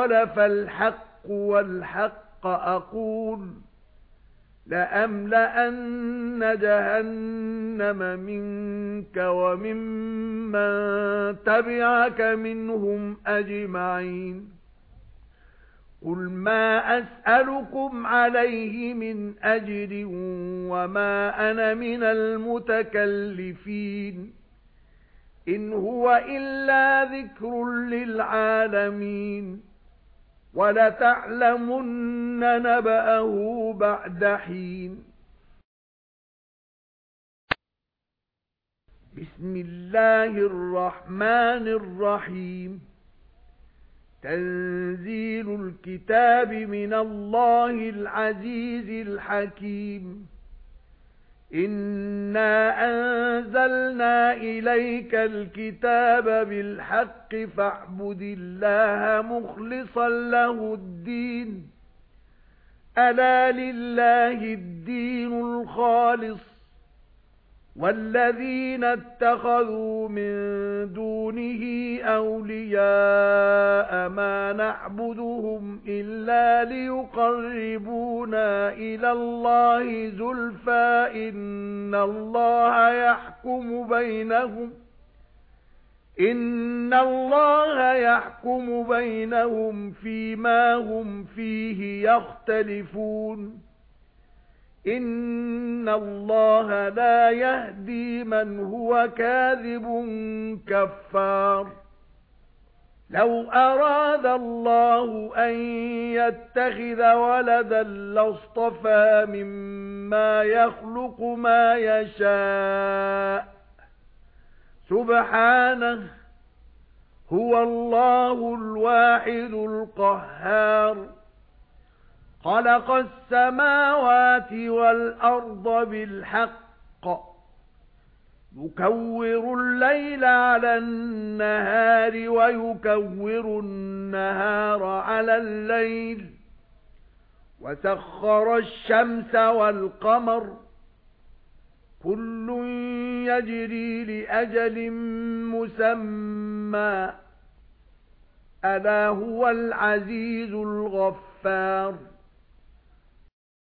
قَالَ فَالْحَقُّ وَالْحَقَّ أَقُولُ لَأَمْلَأَنَّ جَهَنَّمَ مِنكَ وَمِمَّن تَبِعَكَ مِنْهُمْ أَجْمَعِينَ قُلْ مَا أَسْأَلُكُمْ عَلَيْهِ مِنْ أَجْرٍ وَمَا أَنَا مِنَ الْمُتَكَلِّفِينَ إِنْ هُوَ إِلَّا ذِكْرٌ لِلْعَالَمِينَ وَلَتَعْلَمُنَّ نَبَأَهُ بَعْدَ حِينٍ. بِسْمِ اللَّهِ الرَّحْمَنِ الرَّحِيمِ. تَنزِيلُ الْكِتَابِ مِنَ اللَّهِ الْعَزِيزِ الْحَكِيمِ. إِنَّا أَنزَلْنَا إِلَيْكَ الْكِتَابَ بِالْحَقِّ فَاعْبُدِ اللَّهَ مُخْلِصًا لَّهُ الدِّينَ أَلَا لِلَّهِ الدِّينُ الْخَالِصُ وَالَّذِينَ اتَّخَذُوا مِن دُونِهِ أَوْلِيَاءَ مَا نَعْبُدُهُمْ إِلَّا لِيُقَرِّبُونَا إِلَى اللَّهِ زُلْفَى إِنَّ اللَّهَ يَحْكُمُ بَيْنَهُمْ إِنَّ اللَّهَ يَحْكُمُ بَيْنَهُمْ فِيمَا هُمْ فِيهِ يَخْتَلِفُونَ إِنَّ اللَّهَ لَا يَهْدِي مَنْ هُوَ كَاذِبٌ كَفَّارٌ لَوْ أَرَادَ اللَّهُ أَن يَتَّخِذَ وَلَدًا لَّاصْطَفَى مِمَّا يَخْلُقُ مَا يَشَاءُ. سُبْحَانَهُ هُوَ اللَّهُ الْوَاحِدُ الْقَهَّارُ. خَلَقَ السَّمَاوَاتِ وَالْأَرْضَ بِالْحَقِّ. يُكَوِّرُ اللَّيْلَ عَلَى النَّهَارِ وَيُكَوِّرُ النَّهَارَ عَلَى اللَّيْلِ. وَسَخَّرَ الشَّمْسَ وَالْقَمَرَ. كُلٌّ يَجْرِي لِأَجَلٍ مُّسَمًّى. أَلَا هُوَ الْعَزِيزُ الْغَفَّارُ.